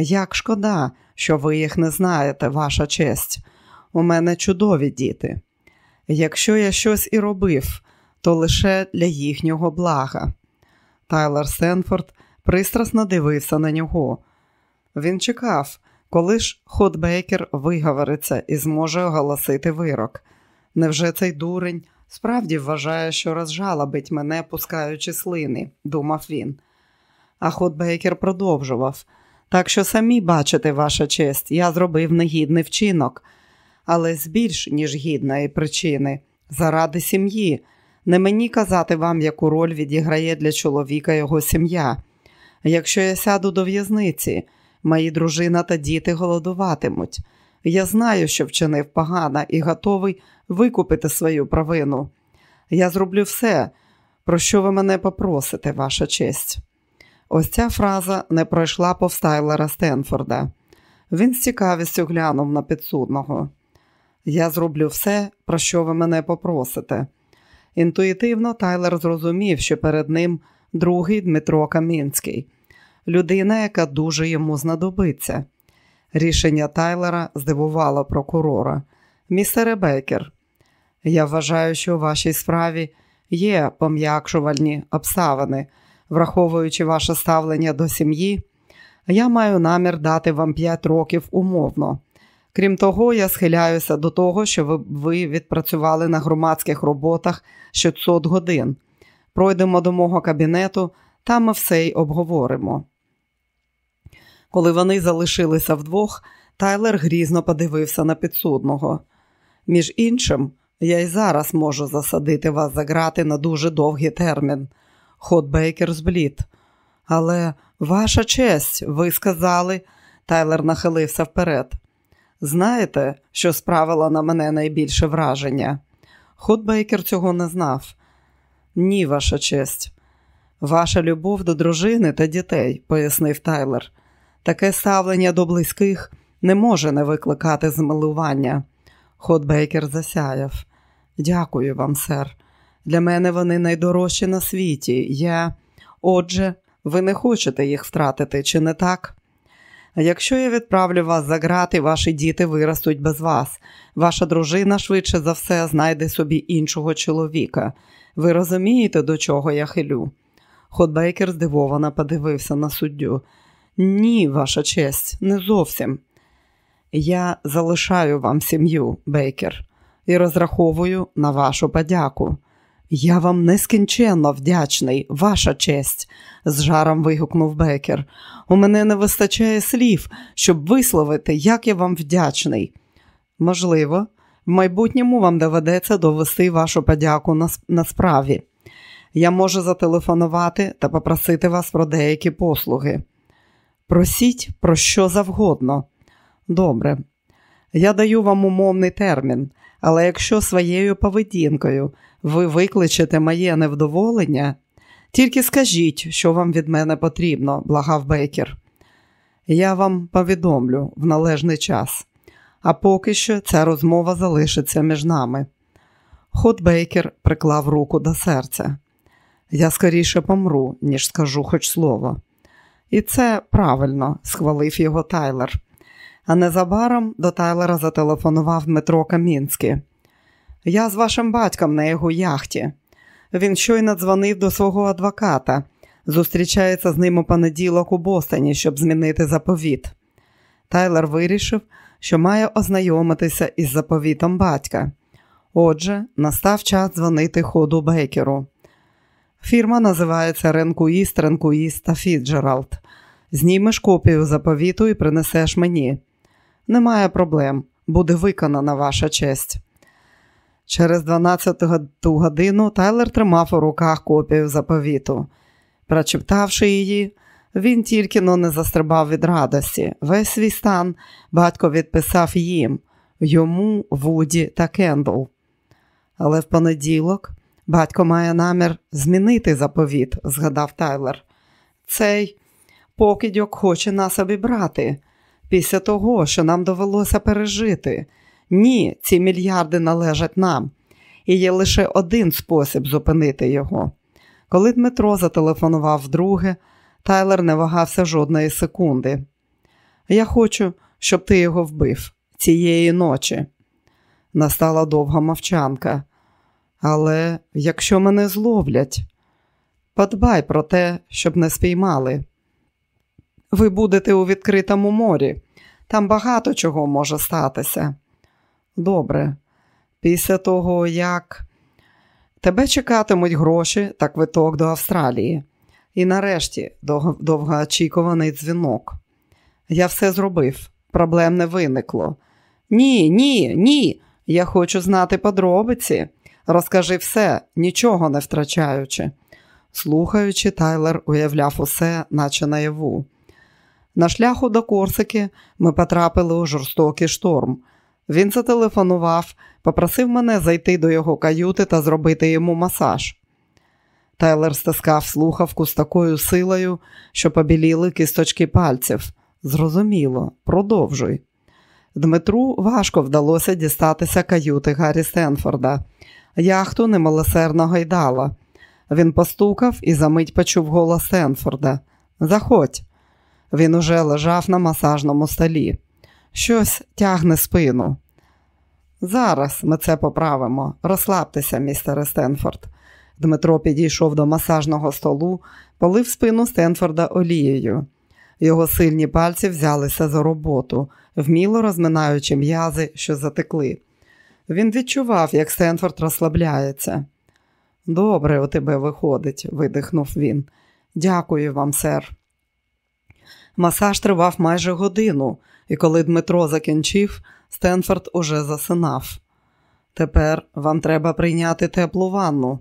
Як шкода, що ви їх не знаєте, ваша честь. У мене чудові діти. Якщо я щось і робив, то лише для їхнього блага. Тайлер Сенфорд пристрасно дивився на нього. Він чекав, коли ж Ходбейкер виговориться і зможе оголосити вирок. Невже цей дурень справді вважає, що розжалобить мене, пускаючи слини, думав він. А Ходбейкер продовжував. Так що самі бачите, ваша честь, я зробив негідний вчинок, але з більш ніж гідної причини, заради сім'ї. Не мені казати вам, яку роль відіграє для чоловіка його сім'я. Якщо я сяду до в'язниці, мої дружина та діти голодуватимуть. Я знаю, що вчинив погано і готовий викупити свою провину. Я зроблю все, про що ви мене попросите, ваша честь. Ось ця фраза не пройшла повз Тайлера Стенфорда. Він з цікавістю глянув на підсудного. Я зроблю все, про що ви мене попросите. Інтуїтивно Тайлер зрозумів, що перед ним другий Дмитро Камінський, людина, яка дуже йому знадобиться. Рішення Тайлера здивувало прокурора. Містере Бейкер, я вважаю, що у вашій справі є пом'якшувальні обставини. Враховуючи ваше ставлення до сім'ї, я маю намір дати вам 5 років умовно. Крім того, я схиляюся до того, що ви, відпрацювали на громадських роботах 600 годин. Пройдемо до мого кабінету, там ми все й обговоримо. Коли вони залишилися вдвох, Тайлер грізно подивився на підсудного. Між іншим, я й зараз можу засадити вас за грати на дуже довгий термін. Ход Бейкер зблід. Але ваша честь, ви сказали, Тайлер нахилився вперед. Знаєте, що справило на мене найбільше враження? Ход Бейкер цього не знав. Ні, ваша честь. Ваша любов до дружини та дітей, пояснив Тайлер. Таке ставлення до близьких не може не викликати змилування. Ход Бейкер засяяв. Дякую вам, сер. Для мене вони найдорожчі на світі. Я. Отже, ви не хочете їх втратити, чи не так? Якщо я відправлю вас за грати, ваші діти виростуть без вас. Ваша дружина швидше за все знайде собі іншого чоловіка. Ви розумієте, до чого я хилю? Ходбейкер здивовано подивився на суддю. Ні, ваша честь, не зовсім. Я залишаю вам сім'ю, Бейкер, і розраховую на вашу подяку. Я вам нескінченно вдячний, ваша честь, з жаром вигукнув Бекер. У мене не вистачає слів, щоб висловити, як я вам вдячний. Можливо, в майбутньому вам доведеться довести вашу подяку на, на справі. Я можу зателефонувати та попросити вас про деякі послуги. Просіть про що завгодно. Добре, я даю вам умовний термін, але якщо своєю поведінкою ви викличете моє невдоволення, тільки скажіть, що вам від мене потрібно, благав Бейкер. Я вам повідомлю в належний час, а поки що ця розмова залишиться між нами. Ход Бейкер приклав руку до серця. Я скоріше помру, ніж скажу хоч слово. І це правильно, схвалив його Тайлер. А незабаром до Тайлера зателефонував Дмитро Камінський. Я з вашим батьком на його яхті. Він щойно дзвонив до свого адвоката, зустрічається з ним у понеділок у Бостоні, щоб змінити заповіт. Тайлер вирішив, що має ознайомитися із заповітом батька. Отже, настав час дзвонити Холу Бейкеру. Фірма називається Ренкуїст, Ренкуїст та Фіцджералд. Знімеш копію заповіту і принесеш мені. Немає проблем, буде виконано ваша честь. Через 12 годину Тайлер тримав у руках копію заповіту. Прочитавши її, він тільки но не застрибав від радості. Весь свій стан батько відписав їм йому, Вуді та Кендл. Але в понеділок батько має намір змінити заповіт, згадав Тайлер. Цей покидьок хоче нас обібрати після того, що нам довелося пережити. Ні, ці мільярди належать нам, і є лише один спосіб зупинити його. Коли Дмитро зателефонував вдруге, Тайлер не вагався жодної секунди. Я хочу, щоб ти його вбив цієї ночі. Настала довга мовчанка. Але якщо мене зловлять, подбай про те, щоб не спіймали. Ви будете у відкритому морі, там багато чого може статися. Добре, після того, як тебе чекатимуть гроші та квиток до Австралії. І нарешті довгоочікуваний дзвінок. Я все зробив, проблем не виникло. Ні, ні, ні. Я хочу знати подробиці. Розкажи все, нічого не втрачаючи. Слухаючи, Тайлер уявляв усе, наче наяву. На шляху до Корсики ми потрапили у жорстокий шторм. Він зателефонував, попросив мене зайти до його каюти та зробити йому масаж. Тайлер стискав слухавку з такою силою, що побіліли кісточки пальців. Зрозуміло, продовжуй. Дмитру важко вдалося дістатися каюти Гаррі Стенфорда. Яхту немилосердно гайдала. Він постукав і за мить почув голос Стенфорда. Заходь. Він уже лежав на масажному столі. Щось тягне спину. Зараз ми це поправимо. Розслабтеся, містере Стенфорд. Дмитро підійшов до масажного столу, полив спину Стенфорда олією. Його сильні пальці взялися за роботу, вміло розминаючи м'язи, що затекли. Він відчував, як Стенфорд розслабляється. Добре, у тебе виходить, видихнув він. Дякую вам, сер. Масаж тривав майже годину, і коли Дмитро закінчив, Стенфорд уже засинав. Тепер вам треба прийняти теплу ванну.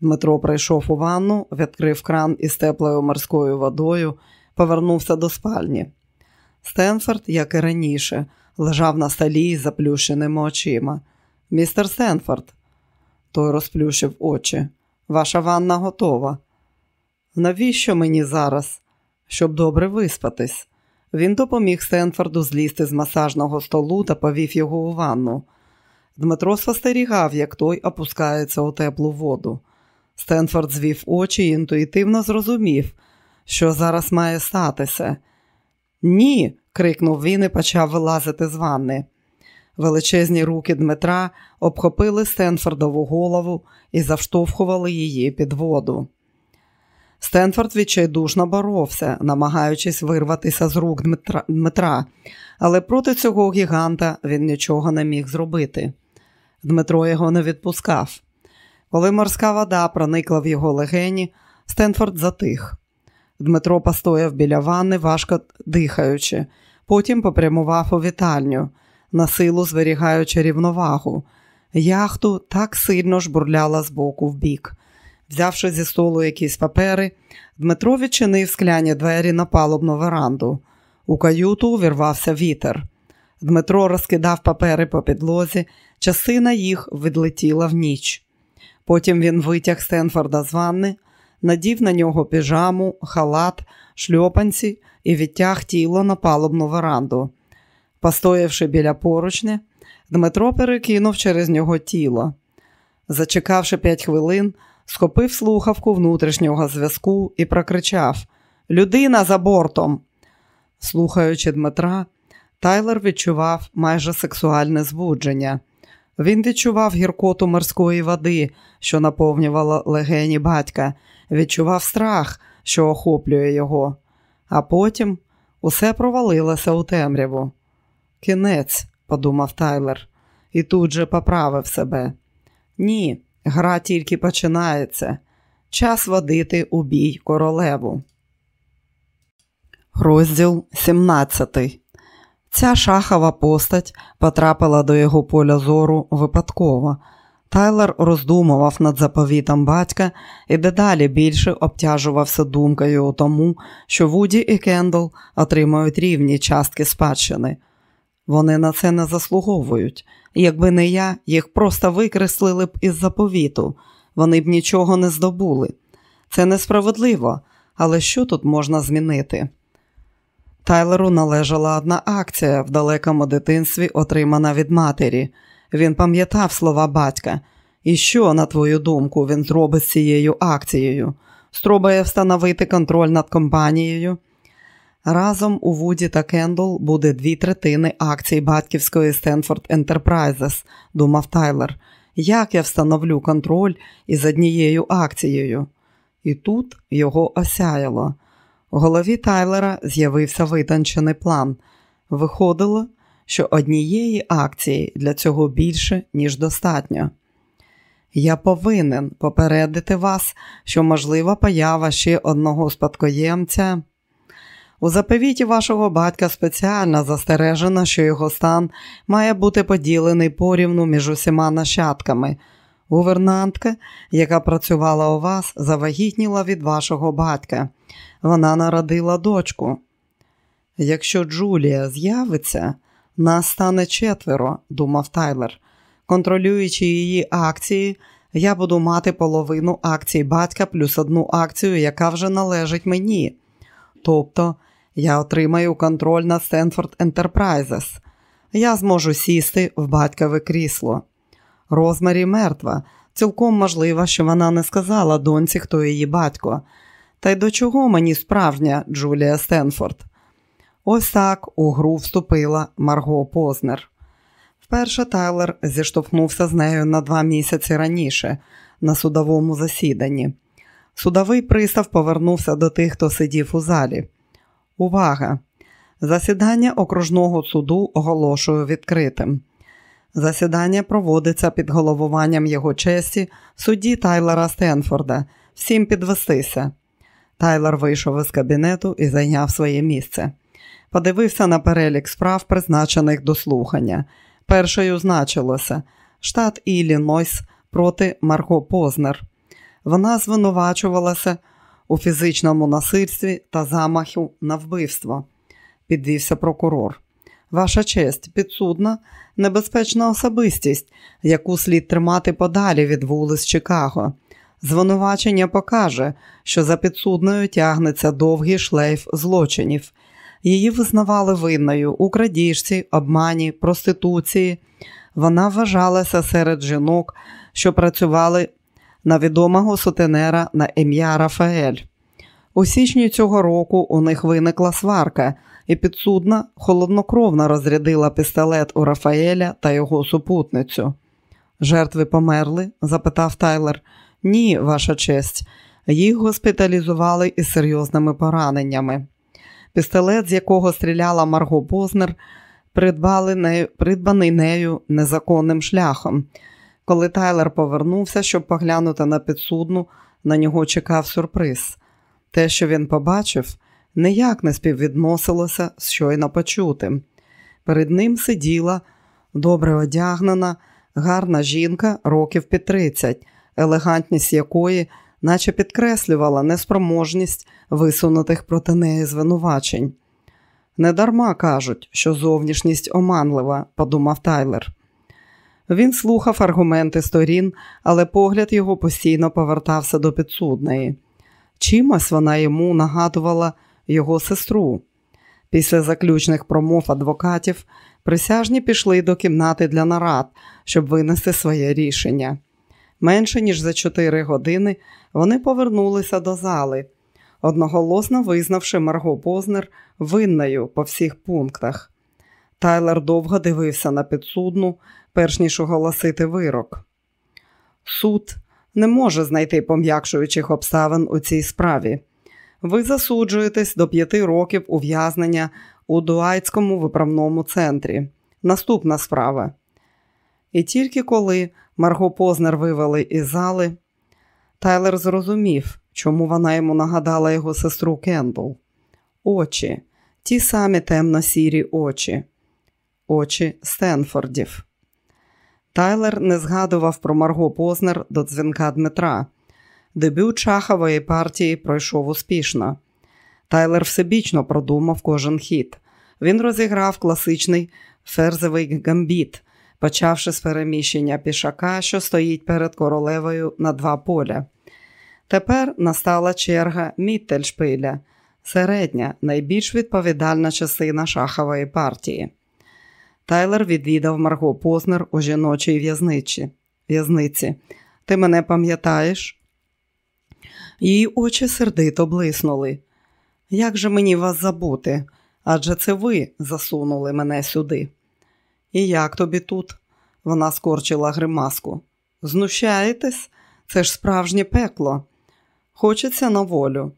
Дмитро прийшов у ванну, відкрив кран із теплою морською водою, повернувся до спальні. Стенфорд, як і раніше, лежав на столі з заплющеними очима. Містер Стенфорд, той розплющив очі. Ваша ванна готова. Навіщо мені зараз? Щоб добре виспатись. Він допоміг Стенфорду злізти з масажного столу та повів його у ванну. Дмитро спостерігав, як той опускається у теплу воду. Стенфорд звів очі і інтуїтивно зрозумів, що зараз має статися. Ні. крикнув він і почав вилазити з ванни. Величезні руки Дмитра обхопили Стенфордову голову і завштовхували її під воду. Стенфорд відчайдушно боровся, намагаючись вирватися з рук Дмитра, але проти цього гіганта він нічого не міг зробити. Дмитро його не відпускав. Коли морська вода проникла в його легені, Стенфорд затих. Дмитро постояв біля ванни, важко дихаючи, потім попрямував у вітальню, на силу зберігаючи рівновагу. Яхту так сильно жбурляла з боку в бік. Взявши зі столу якісь папери, Дмитро відчинив скляні двері на палубну веранду. У каюту увірвався вітер. Дмитро розкидав папери по підлозі, частина їх відлетіла в ніч. Потім він витяг Стенфорда з ванни, надів на нього піжаму, халат, шльопанці і відтяг тіло на палубну веранду. Постоявши біля поручня, Дмитро перекинув через нього тіло. Зачекавши п'ять хвилин, схопив слухавку внутрішнього зв'язку і прокричав Людина за бортом. Слухаючи Дмитра, Тайлер відчував майже сексуальне збудження. Він відчував гіркоту морської води, що наповнювала легені батька, відчував страх, що охоплює його, а потім усе провалилося у темряву. Кінець, подумав Тайлер, і тут же поправив себе. Ні, гра тільки починається. Час водити у бій королеву. Розділ 17 Ця шахова постать потрапила до його поля зору випадково. Тайлер роздумував над заповітом батька і дедалі більше обтяжувався думкою у тому, що Вуді і Кендл отримають рівні частки спадщини. Вони на це не заслуговують. Якби не я, їх просто викреслили б із заповіту, вони б нічого не здобули. Це несправедливо, але що тут можна змінити? Тайлеру належала одна акція в далекому дитинстві, отримана від матері. Він пам'ятав слова батька. І що, на твою думку, він зробить з цією акцією? Спробує встановити контроль над компанією? Разом у Вуді та Кендл буде дві третини акцій батьківської Stanford Enterprises, думав Тайлер. Як я встановлю контроль із однією акцією? І тут його осяяло. У голові Тайлера з'явився витончений план. Виходило, що однієї акції для цього більше, ніж достатньо. Я повинен попередити вас, що можлива поява ще одного спадкоємця. У заповіті вашого батька спеціально застережено, що його стан має бути поділений порівну між усіма нащадками. Гувернантка, яка працювала у вас, завагітніла від вашого батька. Вона народила дочку. Якщо Джулія з'явиться, нас стане четверо, думав Тайлер. Контролюючи її акції, я буду мати половину акцій батька плюс одну акцію, яка вже належить мені. Тобто я отримаю контроль над Стенфорд Enterprises. Я зможу сісти в батькове крісло. Розмарі мертва. Цілком можливо, що вона не сказала доньці, хто її батько. Та й до чого мені справжня Джулія Стенфорд? Ось так у гру вступила Марго Познер. Вперше Тайлер зіштовхнувся з нею на два місяці раніше, на судовому засіданні. Судовий пристав повернувся до тих, хто сидів у залі. Увага! Засідання окружного суду оголошую відкритим. Засідання проводиться під головуванням його честі судді Тайлера Стенфорда. Всім підвестися. Тайлер вийшов із кабінету і зайняв своє місце. Подивився на перелік справ, призначених до слухання. Першою значилося штат Іллінойс проти Марго Познер. Вона звинувачувалася у фізичному насильстві та замаху на вбивство. Підвівся прокурор. Ваша честь, підсудна, небезпечна особистість, яку слід тримати подалі від вулиць Чикаго. Звинувачення покаже, що за підсудною тягнеться довгий шлейф злочинів. Її визнавали винною у крадіжці, обмані, проституції. Вона вважалася серед жінок, що працювали на відомого сутенера на ім'я Рафаель. У січні цього року у них виникла сварка, і підсудна холоднокровно розрядила пістолет у Рафаеля та його супутницю. Жертви померли? запитав Тайлер. Ні, ваша честь. Їх госпіталізували із серйозними пораненнями. Пістолет, з якого стріляла Марго Познер, придбали нею, придбаний нею незаконним шляхом. Коли Тайлер повернувся, щоб поглянути на підсудну, на нього чекав сюрприз. Те, що він побачив, ніяк не співвідносилося з щойно почутим. Перед ним сиділа добре одягнена, гарна жінка років під 30, елегантність якої, наче підкреслювала неспроможність висунутих проти неї звинувачень. Недарма кажуть, що зовнішність оманлива, подумав Тайлер. Він слухав аргументи сторін, але погляд його постійно повертався до підсудної. Чимось вона йому нагадувала його сестру. Після заключних промов адвокатів присяжні пішли до кімнати для нарад, щоб винести своє рішення. Менше ніж за чотири години вони повернулися до зали, одноголосно визнавши Марго Познер винною по всіх пунктах. Тайлер довго дивився на підсудну, перш ніж оголосити вирок. Суд не може знайти пом'якшуючих обставин у цій справі. Ви засуджуєтесь до п'яти років ув'язнення у Дуайтському виправному центрі. Наступна справа. І тільки коли Марго Познер вивели із зали, Тайлер зрозумів, чому вона йому нагадала його сестру Кендл. Очі, ті самі темно-сірі очі, очі Стенфордів. Тайлер не згадував про Марго Познер до дзвінка Дмитра. Дебют шахової партії пройшов успішно. Тайлер всебічно продумав кожен хід. Він розіграв класичний ферзовий гамбіт, почавши з переміщення пішака, що стоїть перед королевою на два поля. Тепер настала черга Міттельшпиля, середня, найбільш відповідальна частина шахової партії. Тайлер відвідав Марго Познер у жіночій в'язниці. в'язниці. Ти мене пам'ятаєш? Її очі сердито блиснули. Як же мені вас забути? Адже це ви засунули мене сюди. І як тобі тут? Вона скорчила гримаску. Знущаєтесь? Це ж справжнє пекло. Хочеться на волю.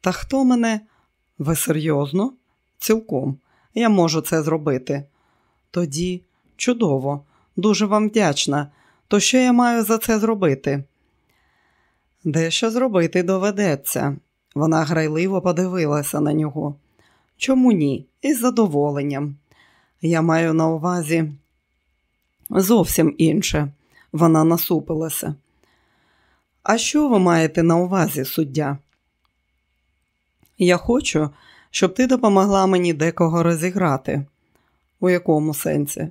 Та хто мене? Ви серйозно? Цілком. Я можу це зробити. Тоді чудово, дуже вам вдячна. То що я маю за це зробити? Дещо зробити доведеться. Вона грайливо подивилася на нього. Чому ні? Із задоволенням. Я маю на увазі зовсім інше. Вона насупилася. А що ви маєте на увазі, суддя? Я хочу, щоб ти допомогла мені декого розіграти. У якому сенсі?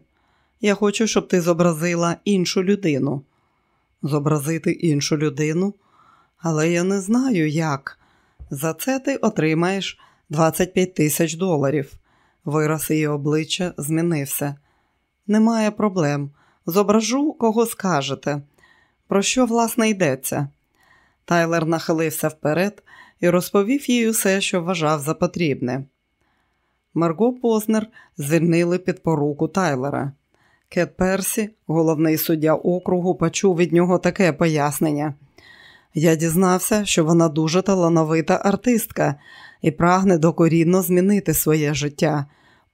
Я хочу, щоб ти зобразила іншу людину. Зобразити іншу людину? Але я не знаю, як. За це ти отримаєш 25 тисяч доларів. Вираз її обличчя змінився. Немає проблем. Зображу, кого скажете. Про що, власне, йдеться? Тайлер нахилився вперед і розповів їй усе, що вважав за потрібне. Марго Познер звільнили під поруку Тайлера. Кет Персі, головний суддя округу, почув від нього таке пояснення. Я дізнався, що вона дуже талановита артистка і прагне докорінно змінити своє життя,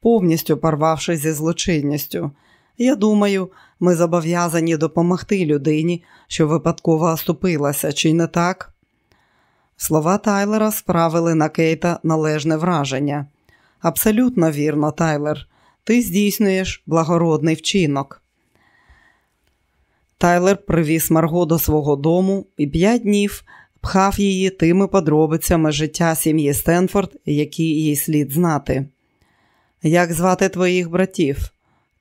повністю порвавши зі злочинністю. Я думаю, ми зобов'язані допомогти людині, що випадково оступилася, чи не так? Слова Тайлера справили на Кейта належне враження. Абсолютно вірно, Тайлер, ти здійснюєш благородний вчинок. Тайлер привіз Марго до свого дому і п'ять днів пхав її тими подробицями життя сім'ї Стенфорд, які їй слід знати. Як звати твоїх братів?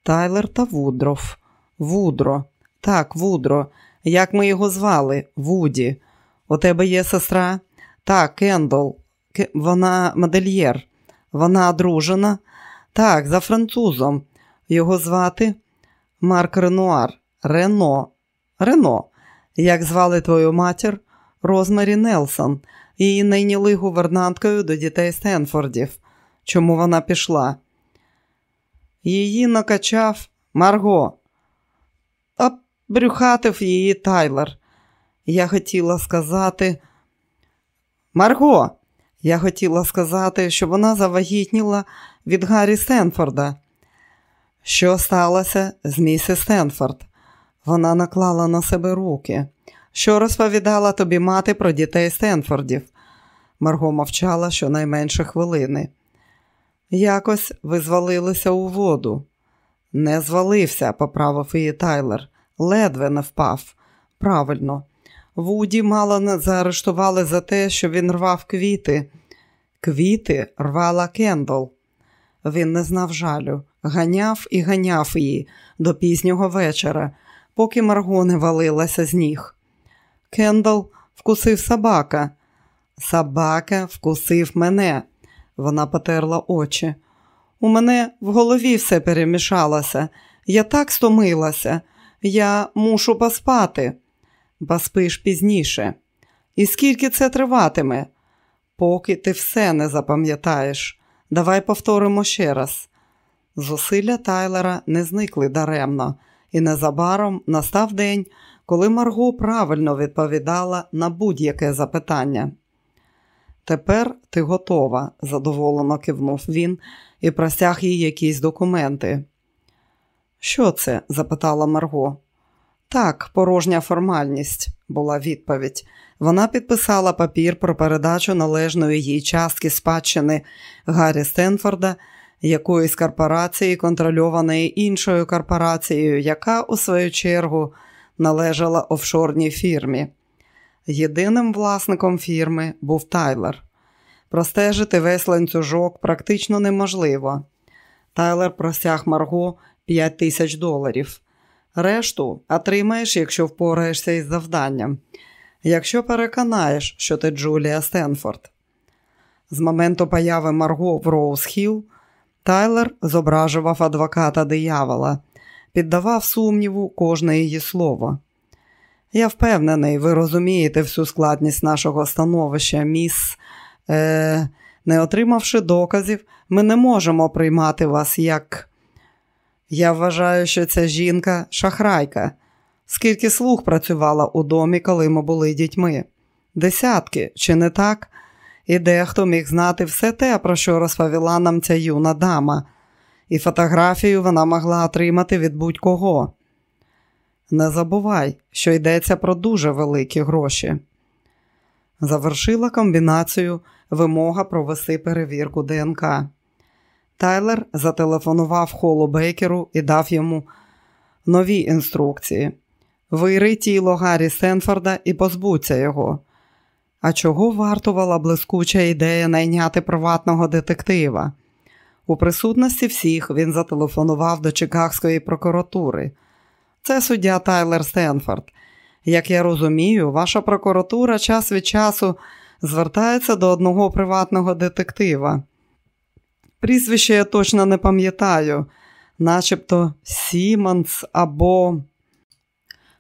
Тайлер та Вудров. Вудро. Так, Вудро. Як ми його звали? Вуді. У тебе є сестра? Так, Кендол. Вона модельєр. Вона одружена? Так, за французом. Його звати Марк Ренуар. Рено. Рено. Як звали твою матір? Розмарі Нелсон. Її найняли гувернанткою до дітей Стенфордів. Чому вона пішла? Її накачав Марго, обрюхатив її Тайлер. Я хотіла сказати, Марго, я хотіла сказати, що вона завагітніла від Гаррі Стенфорда. Що сталося з місіс Стенфорд? Вона наклала на себе руки. Що розповідала тобі мати про дітей Стенфордів? Марго мовчала щонайменше хвилини. Якось ви звалилися у воду. Не звалився, поправив її Тайлер. Ледве не впав. Правильно. Вуді мало заарештували за те, що він рвав квіти. Квіти рвала Кендол. Він не знав жалю, ганяв і ганяв її до пізнього вечора, поки Марго не валилася з ніг. Кендал вкусив собака. Собака вкусив мене. Вона потерла очі. У мене в голові все перемішалося. Я так стомилася. Я мушу поспати. Поспиш пізніше. І скільки це триватиме? Поки ти все не запам'ятаєш. Давай повторимо ще раз. Зусилля Тайлера не зникли даремно, і незабаром настав день, коли Марго правильно відповідала на будь-яке запитання. Тепер ти готова, задоволено кивнув він і простяг їй якісь документи. Що це? запитала Марго. Так, порожня формальність, була відповідь. Вона підписала папір про передачу належної їй частки спадщини Гаррі Стенфорда, якоїсь корпорації, контрольованої іншою корпорацією, яка, у свою чергу, належала офшорній фірмі. Єдиним власником фірми був Тайлер. Простежити весь ланцюжок практично неможливо. Тайлер простяг Марго 5 тисяч доларів. Решту отримаєш, якщо впораєшся із завданням, якщо переконаєш, що ти Джулія Стенфорд. З моменту появи Марго в Роуз Хілл Тайлер зображував адвоката диявола, піддавав сумніву кожне її слово. Я впевнений, ви розумієте всю складність нашого становища, міс. Е, Не отримавши доказів, ми не можемо приймати вас як. Я вважаю, що ця жінка шахрайка. Скільки слуг працювала у домі, коли ми були дітьми? Десятки, чи не так? І дехто міг знати все те, про що розповіла нам ця юна дама, і фотографію вона могла отримати від будь-кого. Не забувай, що йдеться про дуже великі гроші. Завершила комбінацію вимога провести перевірку ДНК. Тайлер зателефонував Холу Бейкеру і дав йому нові інструкції. Вийри тіло Гаррі Стенфорда і позбудься його. А чого вартувала блискуча ідея найняти приватного детектива? У присутності всіх він зателефонував до Чикагської прокуратури. Це суддя Тайлер Стенфорд. Як я розумію, ваша прокуратура час від часу звертається до одного приватного детектива. Прізвище я точно не пам'ятаю, начебто Сімонс або.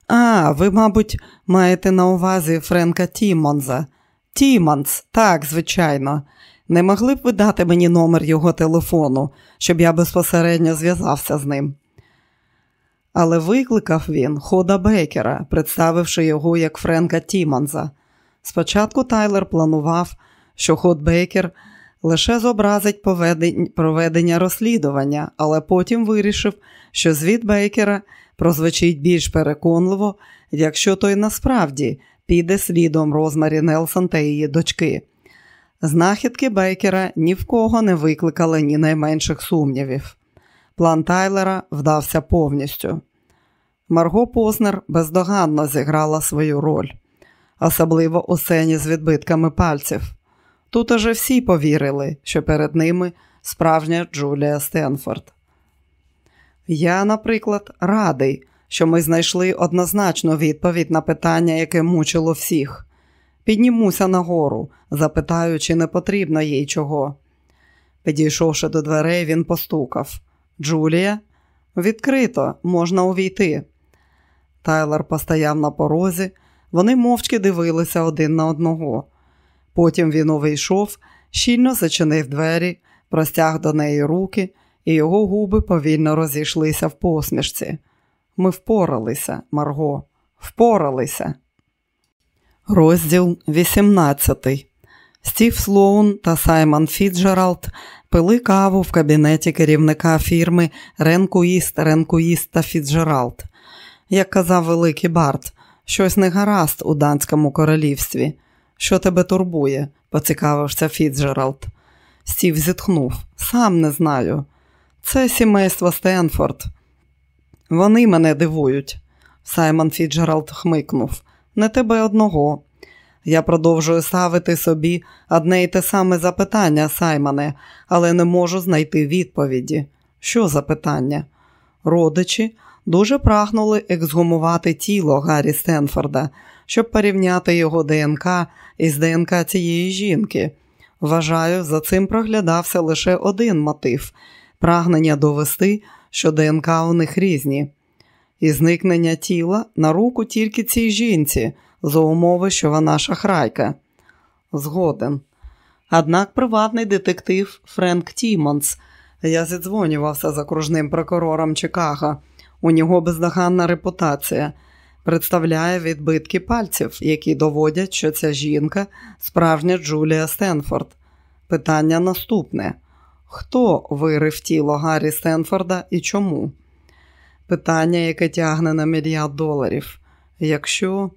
А, ви, мабуть, маєте на увазі Френка Тімонса. Тімонс, так, звичайно. Не могли б ви дати мені номер його телефону, щоб я безпосередньо зв'язався з ним. Але викликав він хода Бейкера, представивши його як Френка Тімонза. Спочатку Тайлер планував, що ход Бейкер лише зобразить проведення розслідування, але потім вирішив, що звіт Бейкера прозвучить більш переконливо, якщо той насправді піде слідом Розмарі Нелсон та її дочки. Знахідки Бейкера ні в кого не викликали ні найменших сумнівів. План Тайлера вдався повністю. Марго Познер бездоганно зіграла свою роль, особливо у сцені з відбитками пальців. Тут уже всі повірили, що перед ними справжня Джулія Стенфорд. Я, наприклад, радий, що ми знайшли однозначну відповідь на питання, яке мучило всіх. Піднімуся нагору, запитаю, чи не потрібно їй чого. Підійшовши до дверей, він постукав. Джулія, відкрито, можна увійти. Тайлер постояв на порозі, вони мовчки дивилися один на одного. Потім він увійшов, щільно зачинив двері, простяг до неї руки, і його губи повільно розійшлися в посмішці. Ми впоралися, Марго, впоралися. Розділ 18 Стів Слоун та Саймон Фіджералд пили каву в кабінеті керівника фірми Ренкуїст, Ренкуїст та Фіджералд. Як казав великий Барт, щось не гаразд у данському королівстві. Що тебе турбує? поцікавився Фіджералд. Стів зітхнув. Сам не знаю. Це сімейство Стенфорд. Вони мене дивують. Саймон Фіджералд хмикнув. Не тебе одного. Я продовжую ставити собі одне й те саме запитання, Саймоне, але не можу знайти відповіді. Що за питання? Родичі дуже прагнули ексгумувати тіло Гаррі Стенфорда, щоб порівняти його ДНК із ДНК цієї жінки. Вважаю, за цим проглядався лише один мотив прагнення довести, що ДНК у них різні, і зникнення тіла на руку тільки цій жінці, за умови, що вона шахрайка. Згоден. Однак приватний детектив Френк Тімонс. Я зідзвонювався з окружним прокурором Чикаго. У нього бездоганна репутація. Представляє відбитки пальців, які доводять, що ця жінка справжня Джулія Стенфорд. Питання наступне: хто вирив тіло Гаррі Стенфорда і чому? Питання, яке тягне на мільярд доларів. Якщо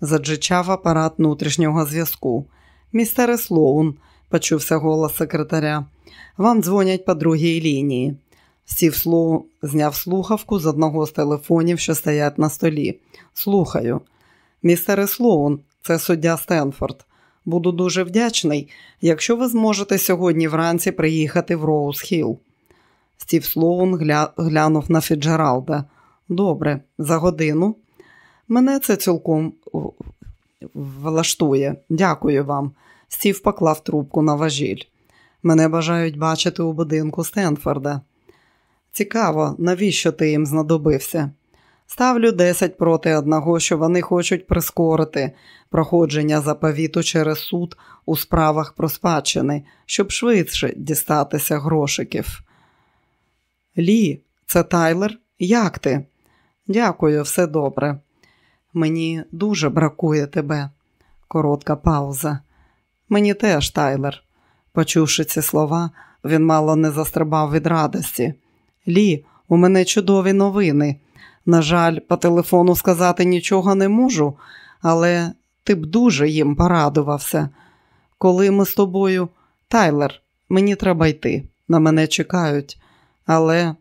заджичав апарат внутрішнього зв'язку. Містере Слоун, почувся голос секретаря, вам дзвонять по другій лінії. Стів Слоун зняв слухавку з одного з телефонів, що стоять на столі. Слухаю. Містере Слоун, це суддя Стенфорд. Буду дуже вдячний, якщо ви зможете сьогодні вранці приїхати в Роуз Хілл. Стів Слоун гля... глянув на Фіджералда. Добре, за годину. Мене це цілком влаштує. Дякую вам. Стів поклав трубку на важіль. Мене бажають бачити у будинку Стенфорда. Цікаво, навіщо ти їм знадобився? Ставлю 10 проти одного, що вони хочуть прискорити проходження заповіту через суд у справах про спадщини, щоб швидше дістатися грошиків. Лі, це Тайлер? Як ти? Дякую, все добре. Мені дуже бракує тебе. Коротка пауза. Мені теж, Тайлер. Почувши ці слова, він мало не застрибав від радості. Лі, у мене чудові новини. На жаль, по телефону сказати нічого не можу, але ти б дуже їм порадувався. Коли ми з тобою, Тайлер, мені треба йти, на мене чекають, але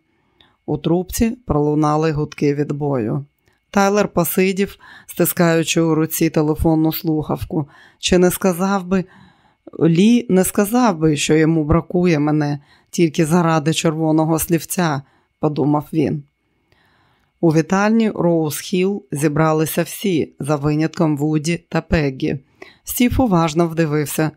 у трубці пролунали гудки від бою. Тайлер посидів, стискаючи у руці телефонну слухавку. Чи не сказав би, Лі не сказав би, що йому бракує мене тільки заради красного слівця, подумав він. У вітальні Роуз Хілл зібралися всі, за винятком Вуді та Пеггі. Стів уважно вдивився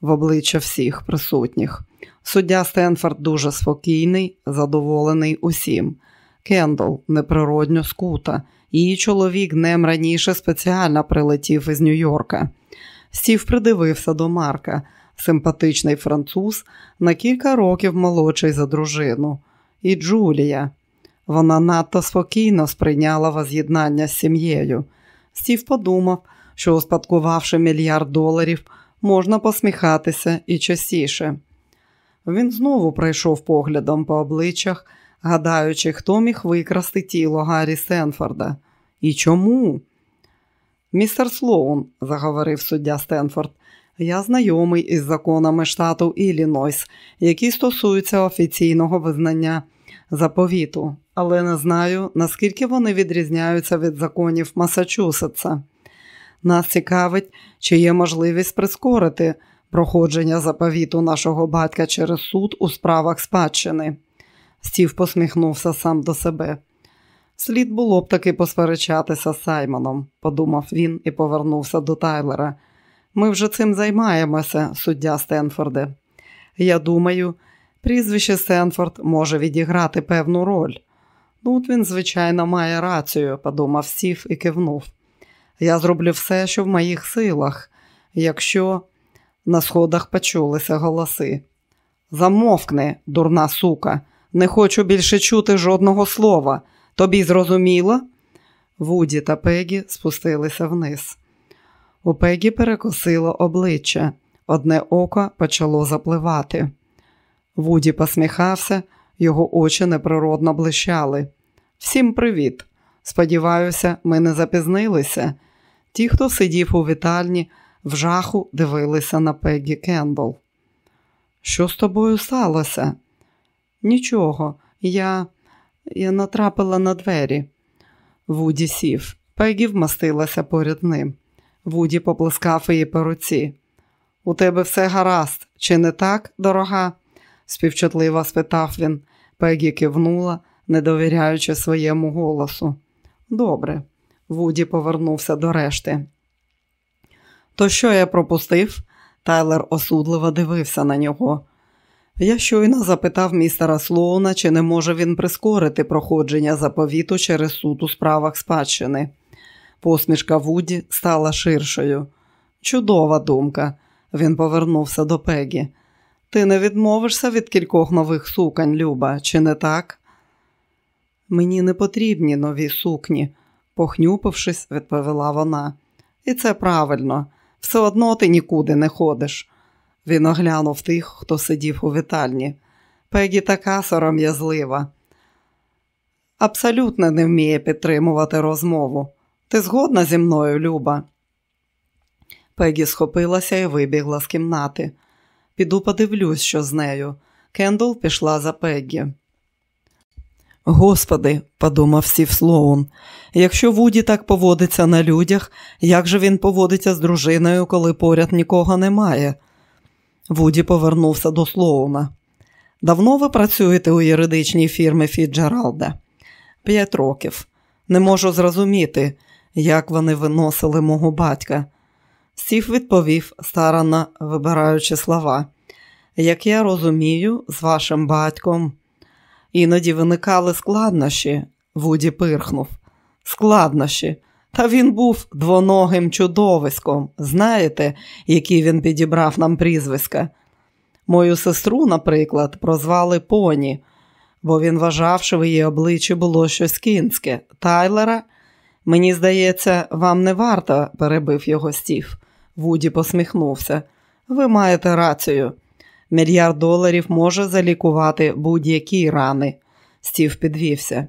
в обличчя всіх присутніх. Суддя Стенфорд дуже спокійний, задоволений усім. Кендл неприродньо скута. Її чоловік днем раніше спеціально прилетів із Нью-Йорка. Стів придивився до Марка, симпатичний француз, на кілька років молодший за дружину. І Джулія. Вона надто спокійно сприйняла воз'єднання з сім'єю. Стів подумав, що, успадкувавши мільярд доларів, можна посміхатися і частіше. Він знову пройшов поглядом по обличчях, гадаючи, хто міг викрасти тіло Гаррі Стенфорда. І чому? Містер Слоун, заговорив суддя Стенфорд, я знайомий із законами штату Іллінойс, які стосуються офіційного визнання заповіту, але не знаю, наскільки вони відрізняються від законів Масачусетса. Нас цікавить, чи є можливість прискорити проходження заповіту нашого батька через суд у справах спадщини. Стів посміхнувся сам до себе. Слід було б таки посперечатися з Саймоном, подумав він і повернувся до Тайлера. Ми вже цим займаємося, суддя Стенфорде. Я думаю, прізвище Стенфорд може відіграти певну роль. Тут він, звичайно, має рацію, подумав Стів і кивнув. Я зроблю все, що в моїх силах, якщо на сходах почулися голоси. Замовкни, дурна сука, не хочу більше чути жодного слова. Тобі зрозуміло? Вуді та Пегі спустилися вниз. У Пегі перекосило обличчя, одне око почало запливати. Вуді посміхався, його очі неприродно блищали. Всім привіт! Сподіваюся, ми не запізнилися. Ті, хто сидів у вітальні, в жаху дивилися на Пегі Кенбл. Що з тобою сталося? Нічого, я я натрапила на двері. Вуді сів. Пегі вмастилася поряд ним. Вуді поплескав її по руці. У тебе все гаразд, чи не так, дорога? співчутливо спитав він. Пегі кивнула, не довіряючи своєму голосу. Добре, Вуді повернувся до решти. То що я пропустив? Тайлер осудливо дивився на нього. Я щойно запитав містера Слоуна, чи не може він прискорити проходження заповіту через суд у справах спадщини. Посмішка Вуді стала ширшою. Чудова думка. Він повернувся до Пегі. Ти не відмовишся від кількох нових сукань, Люба, чи не так? Мені не потрібні нові сукні, похнюпившись, відповіла вона. І це правильно, все одно ти нікуди не ходиш. Він оглянув тих, хто сидів у вітальні. Пегі така сором'язлива. Абсолютно не вміє підтримувати розмову. Ти згодна зі мною, Люба? Пегі схопилася і вибігла з кімнати. Піду подивлюсь, що з нею. Кендл пішла за Пеггі. Господи, подумав Стів Слоун, якщо Вуді так поводиться на людях, як же він поводиться з дружиною, коли поряд нікого немає? Вуді повернувся до Слоуна. Давно ви працюєте у юридичній фірмі Фіджералда? П'ять років. Не можу зрозуміти, як вони виносили мого батька. Стів відповів, старанно вибираючи слова. Як я розумію, з вашим батьком. Іноді виникали складнощі, Вуді пирхнув. складнощі. Та він був двоногим чудовиськом. Знаєте, який він підібрав нам прізвиська? Мою сестру, наприклад, прозвали Поні, бо він вважав, що в її обличчі було щось кінське. Тайлера, мені здається, вам не варто, перебив його стів. Вуді посміхнувся. Ви маєте рацію. Мільярд доларів може залікувати будь-які рани. Стів підвівся.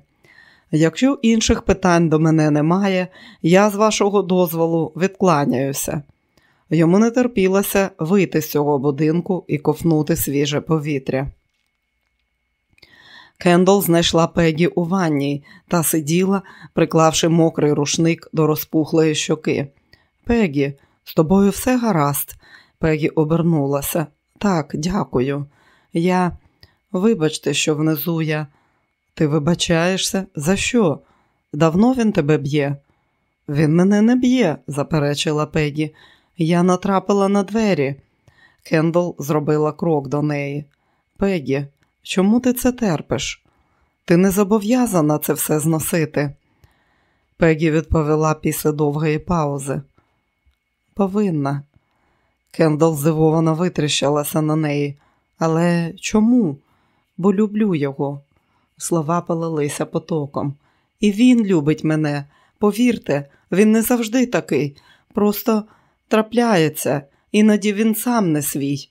Якщо інших питань до мене немає, я з вашого дозволу відкланяюся. Йому не терпілося вийти з цього будинку і ковнути свіже повітря. Кендал знайшла Пегі у ванні та сиділа, приклавши мокрий рушник до розпухлої щоки. Пегі, з тобою все гаразд. Пегі обернулася. Так, дякую. Я, вибачте, що внизу я. Ти вибачаєшся? За що? Давно він тебе б'є? Він мене не б'є, заперечила Пегі. Я натрапила на двері. Кендал зробила крок до неї. Пегі, чому ти це терпиш? Ти не зобов'язана це все зносити. Пегі відповіла після довгої паузи. Повинна. Кендал здивовано витріщалася на неї. Але чому? Бо люблю його. Слова полилися потоком. І він любить мене. Повірте, він не завжди такий. Просто трапляється, іноді він сам не свій.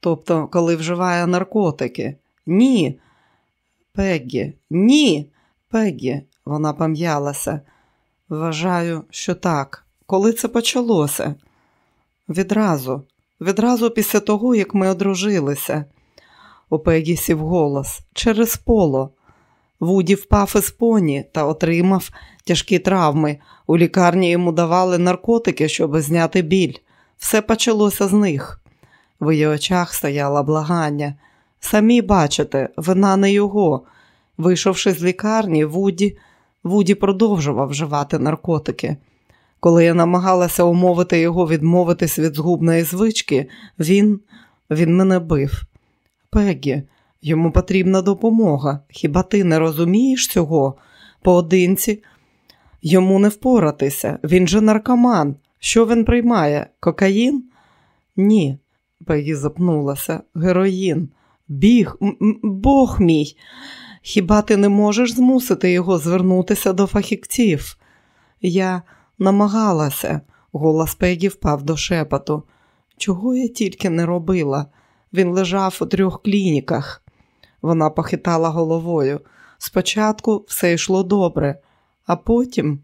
Тобто, коли вживає наркотики. Ні. Пеггі, ні. Пеггі, вона пам'ялася. Вважаю, що так. Коли це почалося? Відразу, відразу після того, як ми одружилися. У Пегі сів голос через поло. Вуді впав із поні та отримав тяжкі травми. У лікарні йому давали наркотики, щоб зняти біль. Все почалося з них. В її очах стояло благання. Самі бачите, вина не його. Вийшовши з лікарні, Вуді, Вуді продовжував вживати наркотики. Коли я намагалася умовити його відмовитись від згубної звички, він, він мене бив. Пегі, йому потрібна допомога. Хіба ти не розумієш цього? Поодинці йому не впоратися. Він же наркоман. Що він приймає? Кокаїн? Ні, Пегі запнулася. Героїн. Біг, Бог мій. Хіба ти не можеш змусити його звернутися до фахівців? Я намагалася, голос Пегі впав до шепоту. Чого я тільки не робила? Він лежав у трьох клініках. Вона похитала головою. Спочатку все йшло добре, а потім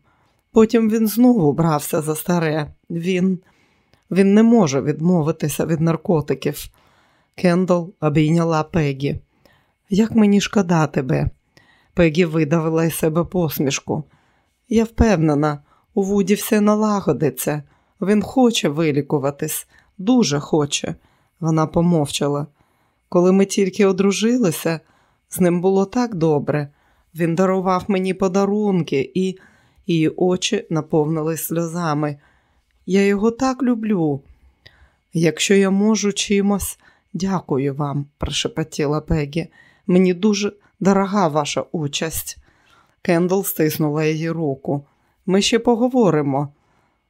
потім він знову брався за старе. Він він не може відмовитися від наркотиків. Кендал обійняла Пегі. Як мені шкода тебе? Пегі видавила із себе посмішку. Я впевнена, у Вуді все налагодиться. Він хоче вилікуватись, дуже хоче. Вона помовчала. Коли ми тільки одружилися, з ним було так добре. Він дарував мені подарунки, і її очі наповнились сльозами. Я його так люблю. Якщо я можу чимось, дякую вам, прошепотіла Пеггі. Мені дуже дорога ваша участь. Кендл стиснула її руку. Ми ще поговоримо.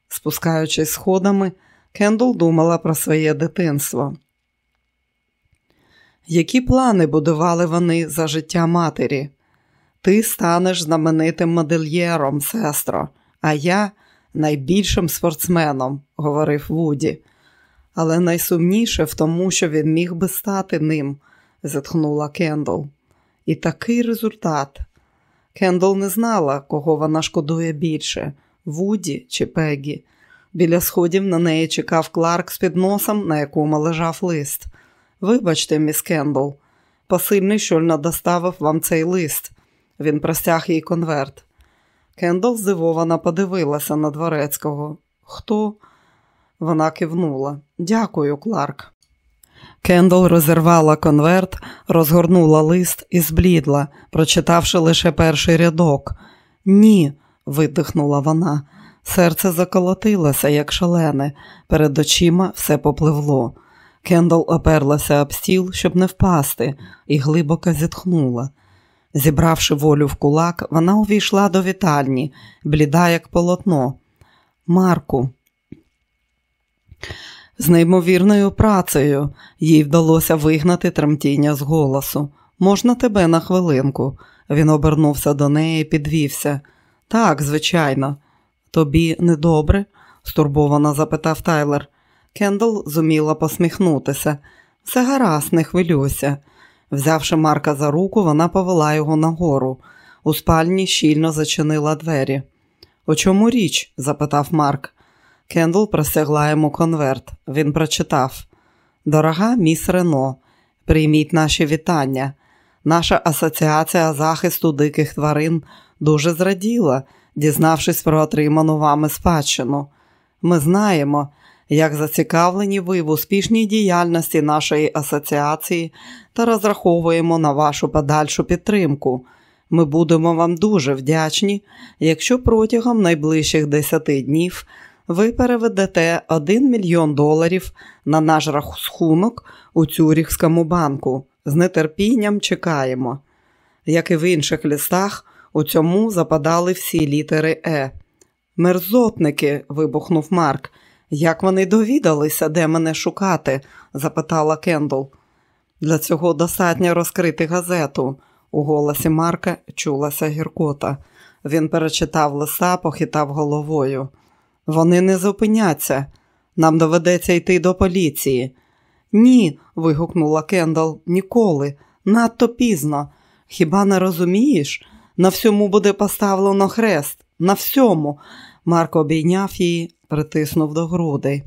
Спускаючись сходами, Кендл думала про своє дитинство. Які плани будували вони за життя матері? Ти станеш знаменитим модельєром, сестро, а я найбільшим спортсменом, говорив Вуді. Але найсумніше в тому, що він міг би стати ним, зітхнула Кендл. І такий результат. Кендл не знала, кого вона шкодує більше Вуді чи Пеггі. Біля сходів на неї чекав Кларк з підносом, на якому лежав лист. Вибачте, міс Кендл, посильний щойно доставив вам цей лист. Він простяг їй конверт. Кендл здивовано подивилася на дворецького. Хто? Вона кивнула. Дякую, Кларк. Кендл розірвала конверт, розгорнула лист і зблідла, прочитавши лише перший рядок. Ні, видихнула вона. Серце заколотилося, як шалене, перед очима все попливло. Кендл оперлася об стіл, щоб не впасти, і глибоко зітхнула. Зібравши волю в кулак, вона увійшла до вітальні, бліда, як полотно. Марку. З неймовірною працею їй вдалося вигнати тремтіння з голосу. Можна тебе на хвилинку? Він обернувся до неї і підвівся. Так, звичайно. Тобі недобре? стурбовано запитав Тайлер. Кендл зуміла посміхнутися. Все гаразд, не хвилюйся. Взявши Марка за руку, вона повела його нагору. У спальні щільно зачинила двері. У чому річ? запитав Марк. Кендл простягла йому конверт. Він прочитав: Дорога міс Рено, прийміть наші вітання. Наша асоціація захисту диких тварин дуже зраділа, дізнавшись про отриману вами спадщину. Ми знаємо, як зацікавлені ви в успішній діяльності нашої асоціації та розраховуємо на вашу подальшу підтримку. Ми будемо вам дуже вдячні, якщо протягом найближчих 10 днів ви переведете 1 мільйон доларів на наш рахунок у Цюріхському банку. З нетерпінням чекаємо. Як і в інших листах, у цьому западали всі літери Е. Мерзотники, вибухнув Марк. Як вони довідалися, де мене шукати? запитала Кендл. Для цього достатньо розкрити газету. У голосі Марка чулася гіркота. Він перечитав листа, похитав головою. Вони не зупиняться. Нам доведеться йти до поліції. Ні, вигукнула Кендал, ніколи, надто пізно. Хіба не розумієш? На всьому буде поставлено хрест, на всьому. Марко обійняв її, притиснув до грудей.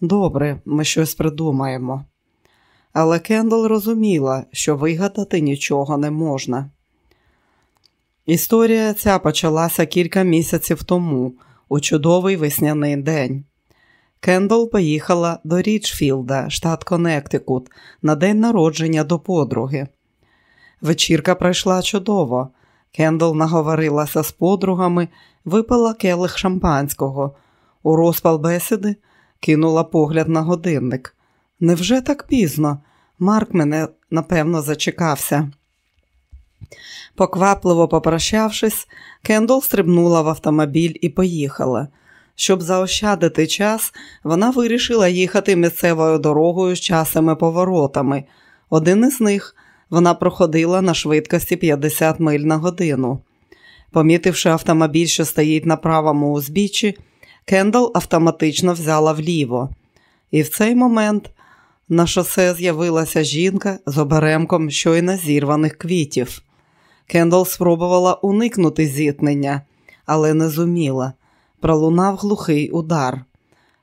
Добре, ми щось придумаємо. Але Кендал розуміла, що вигадати нічого не можна. Історія ця почалася кілька місяців тому, у чудовий весняний день. Кендал поїхала до Річфілда, штат Коннектикут, на день народження до подруги. Вечірка пройшла чудово. Кендал наговорилася з подругами, випила келих шампанського. У розпал бесіди кинула погляд на годинник. Невже так пізно? Марк мене, напевно, зачекався. Поквапливо попрощавшись, Кендал стрибнула в автомобіль і поїхала. Щоб заощадити час, вона вирішила їхати місцевою дорогою з часами поворотами. Один із них вона проходила на швидкості 50 миль на годину. Помітивши автомобіль, що стоїть на правому узбіччі, Кендал автоматично взяла вліво. І в цей момент на шосе з'явилася жінка з оберемком щойно зірваних квітів. Кендал спробувала уникнути зіткнення, але не зуміла. Пролунав глухий удар.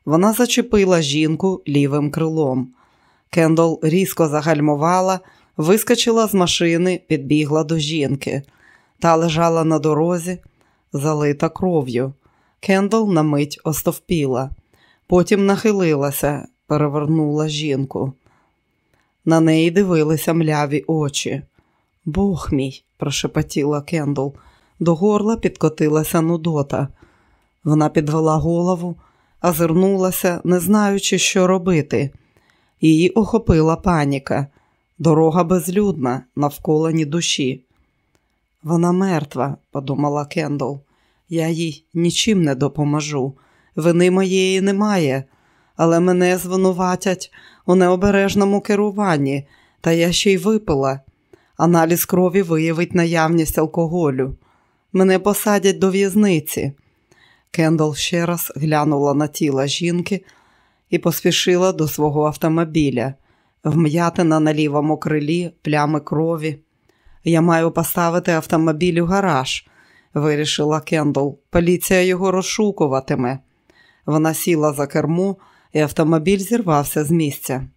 Вона зачепила жінку лівим крилом. Кендал різко загальмувала, вискочила з машини, підбігла до жінки. Та лежала на дорозі, залита кров'ю. Кендал на мить остовпіла. Потім нахилилася, перевернула жінку. На неї дивилися мляві очі. Бог мій, прошепотіла Кендл. До горла підкотилася Нудота. Вона підвела голову, озирнулася, не знаючи, що робити. Її охопила паніка. Дорога безлюдна, навколо ні душі. Вона мертва, подумала Кендл. Я їй нічим не допоможу. Вини моєї немає, але мене звинуватять у необережному керуванні, та я ще й випила. Аналіз крові виявить наявність алкоголю. Мене посадять до в'язниці. Кендал ще раз глянула на тіло жінки і поспішила до свого автомобіля. Вм'ятина на лівому крилі, плями крові. Я маю поставити автомобіль у гараж, вирішила Кендал. Поліція його розшукуватиме. Вона сіла за кермо, і автомобіль зірвався з місця.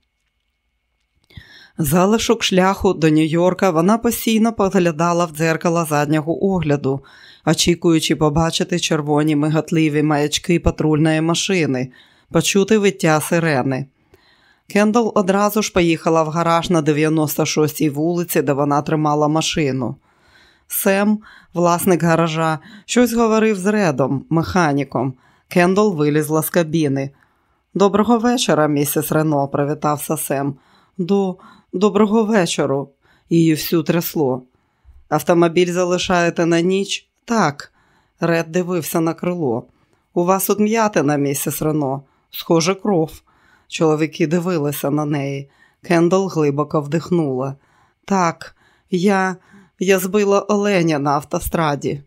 Залишок шляху до Нью-Йорка вона постійно поглядала в дзеркало заднього огляду, очікуючи побачити червоні мигатливі маячки патрульної машини, почути виття сирени. Кендал одразу ж поїхала в гараж на 96-й вулиці, де вона тримала машину. Сем, власник гаража, щось говорив з Редом, механіком. Кендал вилізла з кабіни. Доброго вечора, місіс Рено, привітався Сем. До доброго вечору, її всю трясло. Автомобіль залишаєте на ніч? Так. Ред дивився на крило. У вас тут м'ятина, місіс Рено. Схоже, кров. Чоловіки дивилися на неї. Кендал глибоко вдихнула. Так, я я збила оленя на автостраді.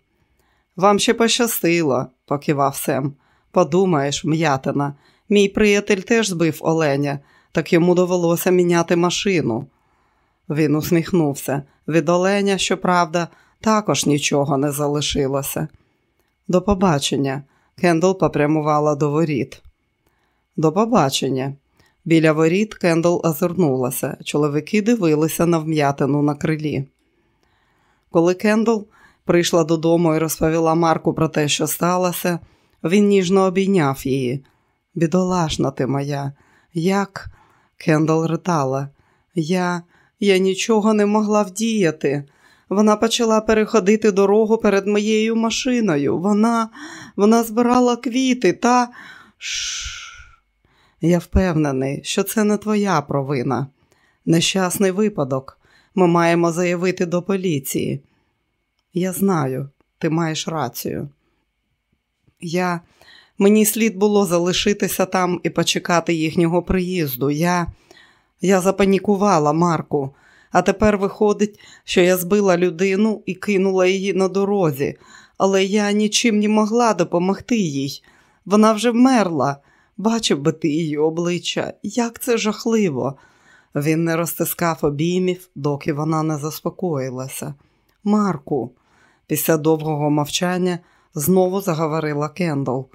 Вам ще пощастило, покивав Сем. Подумаєш, м'ятина. Мій приятель теж збив оленя, так йому довелося міняти машину. Він усміхнувся. Від оленя, щоправда, також нічого не залишилося. До побачення. Кендал попрямувала до воріт. До побачення. Біля воріт Кендал озирнулася. Чоловіки дивилися на вм'ятину на крилі. Коли Кендал прийшла додому і розповіла Марку про те, що сталося, він ніжно обійняв її. Бідолашна ти моя, як? Кендал ритала. Я я нічого не могла вдіяти. Вона почала переходити дорогу перед моєю машиною. Вона вона збирала квіти та. Шш. Я впевнений, що це не твоя провина. Нещасний випадок. Ми маємо заявити до поліції. Я знаю, ти маєш рацію. Я... Мені слід було залишитися там і почекати їхнього приїзду. Я Я запанікувала, Марку, а тепер виходить, що я збила людину і кинула її на дорозі, але я нічим не могла допомогти їй. Вона вже вмерла. Бачив би ти її обличчя, як це жахливо. Він не розтискав обіймів, доки вона не заспокоїлася. Марку, після довгого мовчання знову заговорила Кендал.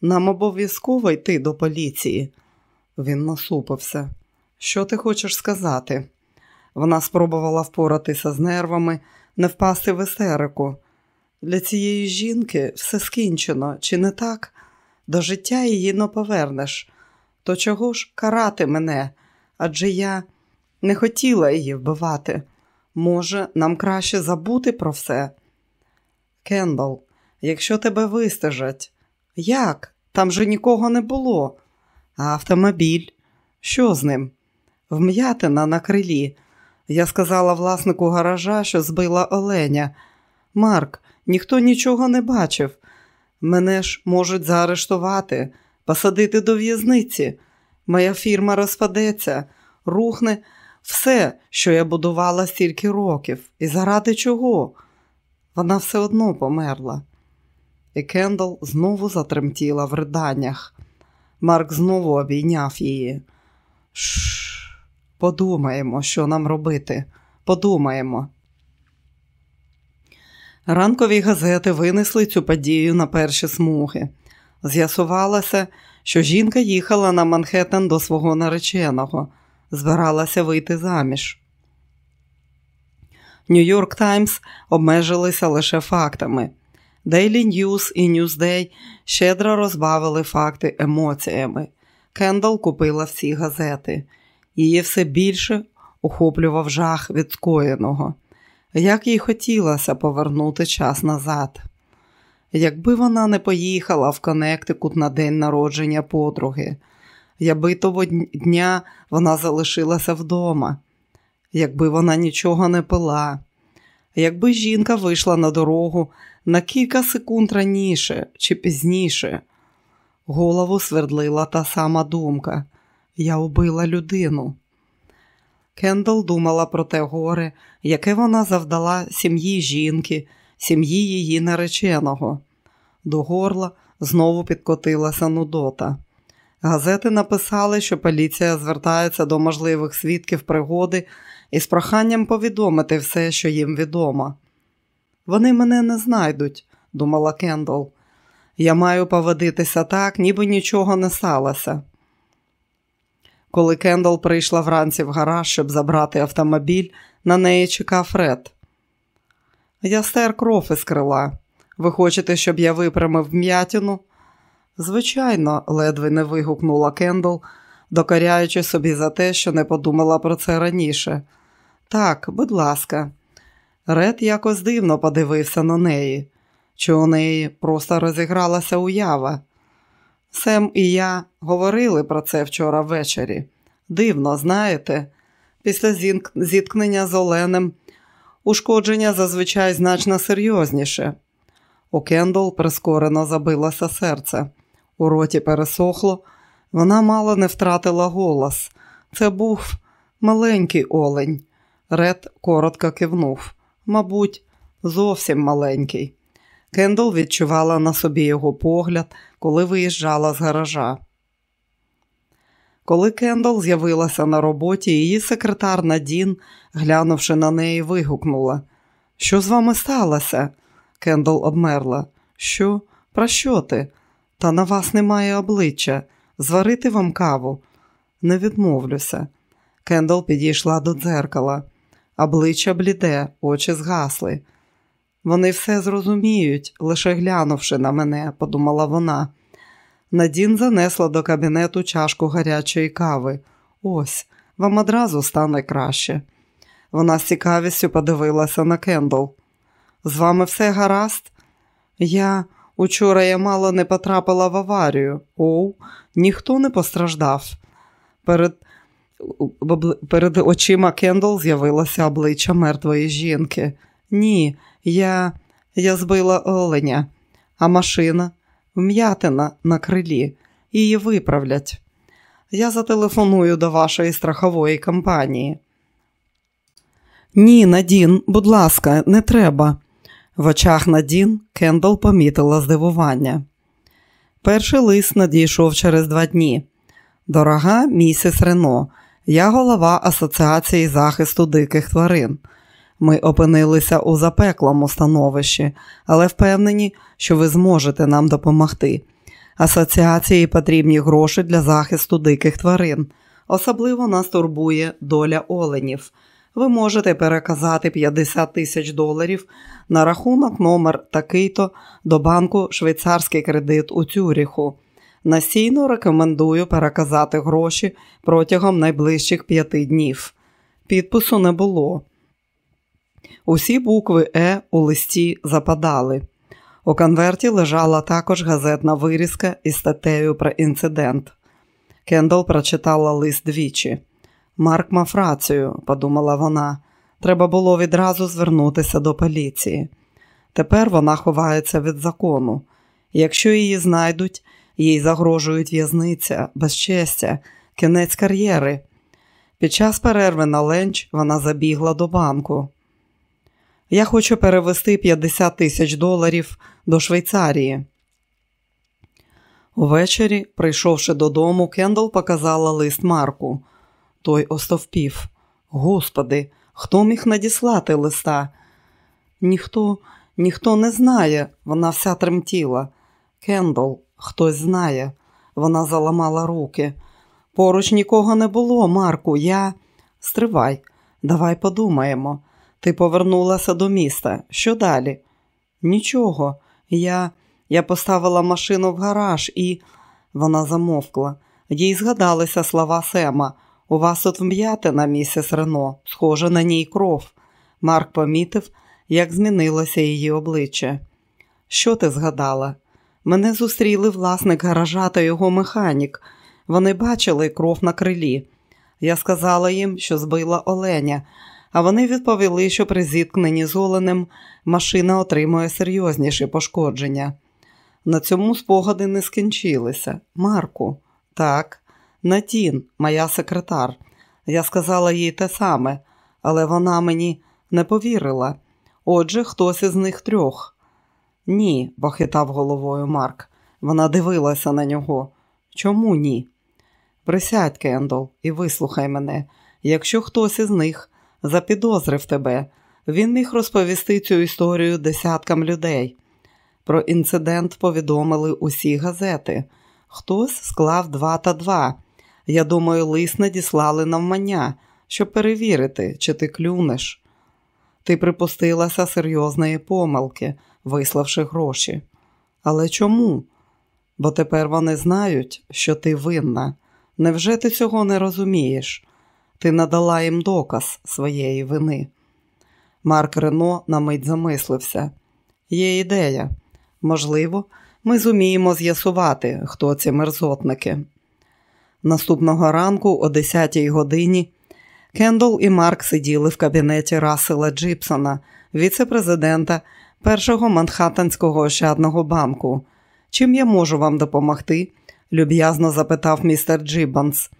Нам обов'язково йти до поліції. Він насупився. Що ти хочеш сказати? Вона спробувала впоратися з нервами, не впасти в есерику. Для цієї жінки все скінчено, чи не так? До життя її не повернеш. То чого ж карати мене? Адже я не хотіла її вбивати. Може, нам краще забути про все? Кендал, якщо тебе вистежать, як? Там же нікого не було. А автомобіль? Що з ним? Вм'ятина на крилі. Я сказала власнику гаража, що збила оленя. Марк, ніхто нічого не бачив. Мене ж можуть заарештувати, посадити до в'язниці. Моя фірма розпадеться, рухне все, що я будувала стільки років. І заради чого? Вона все одно померла. І Кендал знову затремтіла в riданнях. Марк знову обійняв її. Шш, подумаємо, що нам робити. Подумаємо. Ранкові газети винесли цю подію на перші смуги. З'ясувалося, що жінка їхала на Манхеттен до свого нареченого, збиралася вийти заміж. Нью-Йорк Таймс обмежилися лише фактами. Daily News і Newsday щедро розбавили факти емоціями. Кендал купила всі газети. Її все більше охоплював жах від скоєного. Як їй хотілося повернути час назад. Якби вона не поїхала в Коннектикут на день народження подруги, якби того дня вона залишилася вдома, якби вона нічого не пила, якби жінка вийшла на дорогу на кілька секунд раніше чи пізніше, голову свердлила та сама думка я убила людину. Кендал думала про те горе, яке вона завдала сім'ї жінки, сім'ї її нареченого. До горла знову підкотилася Нудота. Газети написали, що поліція звертається до можливих свідків пригоди із проханням повідомити все, що їм відомо. Вони мене не знайдуть, думала Кендал. Я маю поводитися так, ніби нічого не сталося. Коли Кендал прийшла вранці в гараж, щоб забрати автомобіль, на неї чекав Фред. Я стер кров із крила. Ви хочете, щоб я випрямив м'ятину? Звичайно, ледве не вигукнула Кендал, докоряючи собі за те, що не подумала про це раніше. Так, будь ласка. Ред якось дивно подивився на неї, чи у неї просто розігралася уява. Сем і я говорили про це вчора ввечері. Дивно, знаєте, після зіткнення з Оленем ушкодження зазвичай значно серйозніше. У Кендол прискорено забилося серце. У роті пересохло, вона мало не втратила голос. Це був маленький олень. Ред коротко кивнув. Мабуть, зовсім маленький. Кендол відчувала на собі його погляд, коли виїжджала з гаража. Коли Кендол з'явилася на роботі, її секретар Надін, глянувши на неї, вигукнула: Що з вами сталося? Кендол обмерла. Що? Про що ти? Та на вас немає обличчя. Зварити вам каву? Не відмовлюся. Кендол підійшла до дзеркала. Обличчя бліде, очі згасли. Вони все зрозуміють, лише глянувши на мене, подумала вона. Надін занесла до кабінету чашку гарячої кави. Ось, вам одразу стане краще. Вона з цікавістю подивилася на Кендл. З вами все гаразд? Я учора я мало не потрапила в аварію. Оу, ніхто не постраждав. Перед перед очима Кендл з'явилося обличчя мертвої жінки. Ні, я я збила оленя, а машина вм'ятина на крилі. Її виправлять. Я зателефоную до вашої страхової компанії. Ні, Надін, будь ласка, не треба. В очах Надін Кендл помітила здивування. Перший лист надійшов через два дні. Дорога місіс Рено, я голова Асоціації захисту диких тварин. Ми опинилися у запеклому становищі, але впевнені, що ви зможете нам допомогти. Асоціації потрібні гроші для захисту диких тварин. Особливо нас турбує доля оленів. Ви можете переказати 50 тисяч доларів на рахунок номер такий-то до банку Швейцарський кредит у Цюріху. Насійно рекомендую переказати гроші протягом найближчих п'яти днів. Підпису не було. Усі букви Е у листі западали. У конверті лежала також газетна вирізка із статтею про інцидент. Кендал прочитала лист двічі. Марк мав рацію, подумала вона. Треба було відразу звернутися до поліції. Тепер вона ховається від закону. Якщо її знайдуть, їй загрожують в'язниця, безчестя, кінець кар'єри. Під час перерви на ленч вона забігла до банку. Я хочу перевести 50 тисяч доларів до Швейцарії. Увечері, прийшовши додому, Кендал показала лист Марку. Той остовпів. Господи, хто міг надіслати листа? Ніхто, ніхто не знає, вона вся тремтіла. Кендал, хтось знає. Вона заламала руки. Поруч нікого не було, Марку. Я. Стривай, давай подумаємо. Ти повернулася до міста. Що далі? Нічого. Я Я поставила машину в гараж і. Вона замовкла. Їй згадалися слова Сема. У вас тут вм'ятина, місіс Рено, схоже на ній кров. Марк помітив, як змінилося її обличчя. Що ти згадала? Мене зустріли власник гаража та його механік. Вони бачили кров на крилі. Я сказала їм, що збила оленя, а вони відповіли, що при зіткненні з оленем машина отримує серйозніші пошкодження. На цьому спогади не скінчилися. Марку, так, Натін, моя секретар. Я сказала їй те саме, але вона мені не повірила. Отже, хтось із них трьох. Ні, похитав головою Марк. Вона дивилася на нього. Чому ні? Присядь, Кендол, і вислухай мене. Якщо хтось із них запідозрив тебе. Він міг розповісти цю історію десяткам людей. Про інцидент повідомили усі газети. Хтось склав два та два. Я думаю, лист надіслали навмання, щоб перевірити, чи ти клюнеш. Ти припустилася серйозної помилки, виславши гроші. Але чому? Бо тепер вони знають, що ти винна. Невже ти цього не розумієш? Ти надала їм доказ своєї вини. Марк Рено на мить замислився. Є ідея. Можливо, ми зуміємо з'ясувати, хто ці мерзотники. Наступного ранку, о 10-й годині, Кендол і Марк сиділи в кабінеті Рассела Джіпсона, віце-президента першого Манхаттенського ощадного банку. Чим я можу вам допомогти? люб'язно запитав містер Джібанс.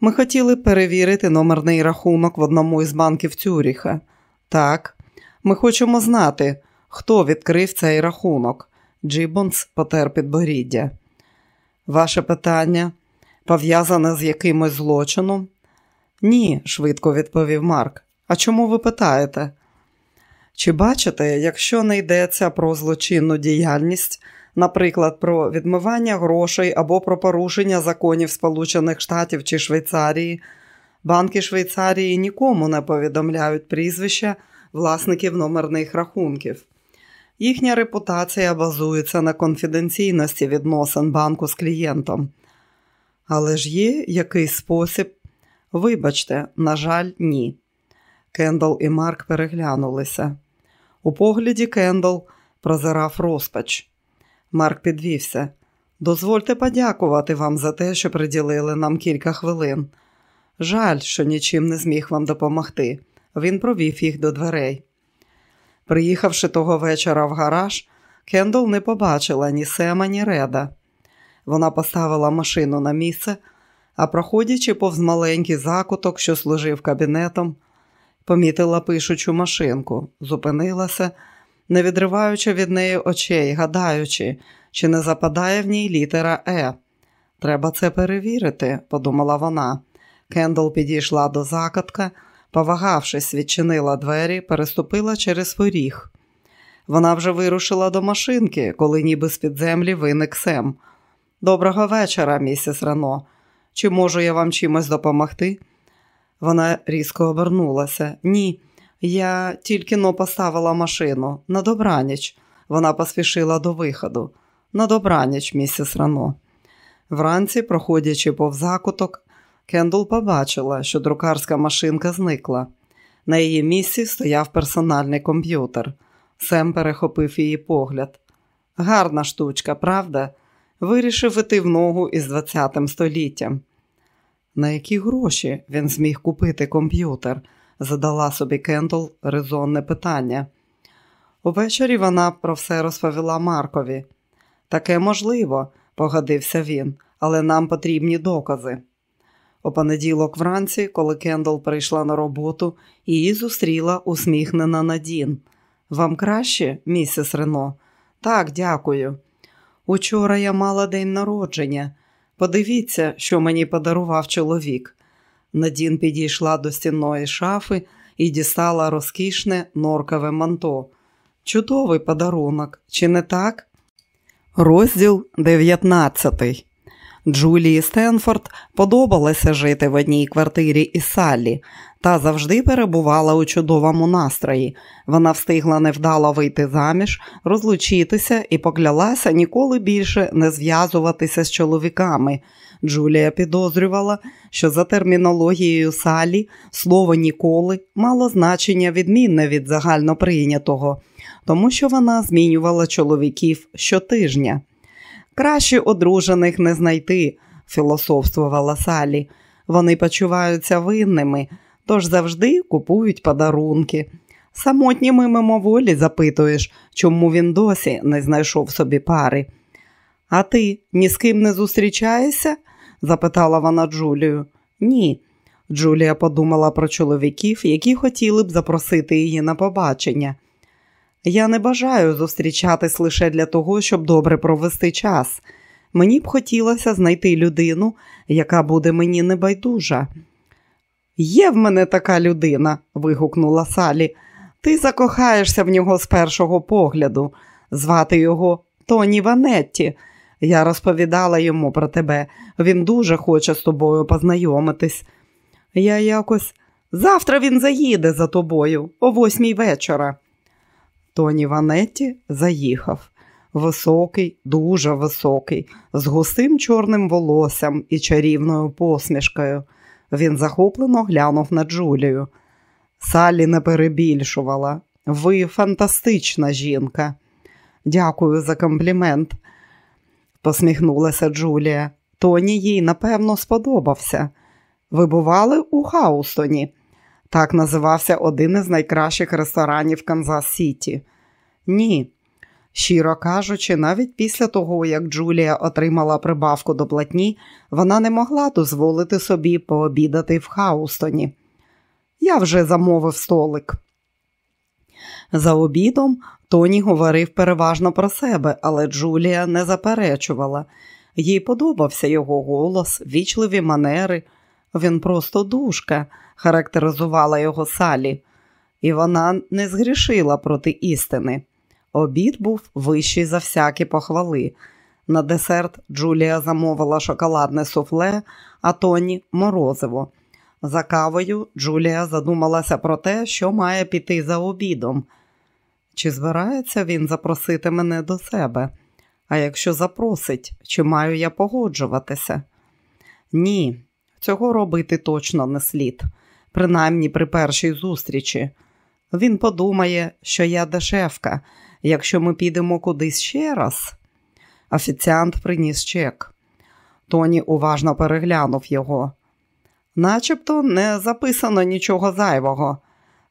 Ми хотіли перевірити номерний рахунок в одному із банків Цюріха. Так, ми хочемо знати, хто відкрив цей рахунок. Джібонс потер підборіддя. Ваше питання пов'язане з якимось злочином? Ні, швидко відповів Марк. А чому ви питаєте? Чи бачите, якщо не йдеться про злочинну діяльність, наприклад, про відмивання грошей або про порушення законів Сполучених Штатів чи Швейцарії, банки Швейцарії нікому не повідомляють прізвища власників номерних рахунків. Їхня репутація базується на конфіденційності відносин банку з клієнтом. Але ж є якийсь спосіб. Вибачте, на жаль, ні. Кендал і Марк переглянулися. У погляді Кендал прозирав розпач. Марк підвівся. Дозвольте подякувати вам за те, що приділили нам кілька хвилин. Жаль, що нічим не зміг вам допомогти. Він провів їх до дверей. Приїхавши того вечора в гараж, Кендал не побачила ні Сема, ні Реда. Вона поставила машину на місце, а проходячи повз маленький закуток, що служив кабінетом, помітила пишучу машинку, зупинилася, не відриваючи від неї очей, гадаючи, чи не западає в ній літера Е. Треба це перевірити, подумала вона. Кендал підійшла до закатка, повагавшись, відчинила двері, переступила через поріг. Вона вже вирушила до машинки, коли ніби з-під землі виник Сем. Доброго вечора, місіс Рено. Чи можу я вам чимось допомогти? Вона різко обернулася. Ні, я тільки но поставила машину. На добраніч. Вона поспішила до виходу. На добраніч, місіс Рено. Вранці, проходячи повз закуток, Кендл побачила, що друкарська машинка зникла. На її місці стояв персональний комп'ютер. Сем перехопив її погляд. Гарна штучка, правда? Вирішив іти в ногу із ХХ століттям. На які гроші він зміг купити комп'ютер? задала собі Кендл резонне питання. Увечері вона про все розповіла Маркові. Таке можливо, погодився він, але нам потрібні докази. У понеділок вранці, коли Кендл прийшла на роботу, її зустріла усміхнена Надін. Вам краще, місіс Рено? Так, дякую. Учора я мала день народження. Подивіться, що мені подарував чоловік. Надін підійшла до стінної шафи і дістала розкішне норкове манто. Чудовий подарунок, чи не так? Розділ 19 Джулії Стенфорд подобалося жити в одній квартирі із Саллі, та завжди перебувала у чудовому настрої. Вона встигла невдало вийти заміж, розлучитися і поклялася ніколи більше не зв'язуватися з чоловіками. Джулія підозрювала, що за термінологією Салі слово ніколи мало значення відмінне від загальноприйнятого, тому що вона змінювала чоловіків щотижня. Краще одружених не знайти, філософствувала Салі. Вони почуваються винними, тож завжди купують подарунки. Самотніми мимоволі запитуєш, чому він досі не знайшов собі пари. А ти ні з ким не зустрічаєшся? запитала вона Джулію. Ні. Джулія подумала про чоловіків, які хотіли б запросити її на побачення. Я не бажаю зустрічатись лише для того, щоб добре провести час. Мені б хотілося знайти людину, яка буде мені небайдужа. Є в мене така людина, вигукнула Салі. Ти закохаєшся в нього з першого погляду. Звати його Тоні Ванетті. Я розповідала йому про тебе. Він дуже хоче з тобою познайомитись. Я якось завтра він заїде за тобою о восьмій вечора. Тоні Ванетті заїхав. Високий, дуже високий, з густим чорним волоссям і чарівною посмішкою. Він захоплено глянув на Джулію. Саллі не перебільшувала. Ви фантастична жінка. Дякую за комплімент, посміхнулася Джулія. Тоні їй, напевно, сподобався. ви бували у Хаустоні? Так називався один із найкращих ресторанів Канзас Сіті. Ні. Щиро кажучи, навіть після того, як Джулія отримала прибавку до платні, вона не могла дозволити собі пообідати в Хаустоні. Я вже замовив столик. За обідом Тоні говорив переважно про себе, але Джулія не заперечувала. Їй подобався його голос, вічливі манери. Він просто душка, характеризувала його Салі, і вона не згрішила проти істини. Обід був вищий за всякі похвали. На десерт Джулія замовила шоколадне суфле, а Тоні морозиво. За кавою Джулія задумалася про те, що має піти за обідом. Чи збирається він запросити мене до себе? А якщо запросить, чи маю я погоджуватися? Ні, цього робити точно не слід, принаймні при першій зустрічі. Він подумає, що я дешевка, якщо ми підемо кудись ще раз. Офіціант приніс чек. Тоні уважно переглянув його. Начебто не записано нічого зайвого.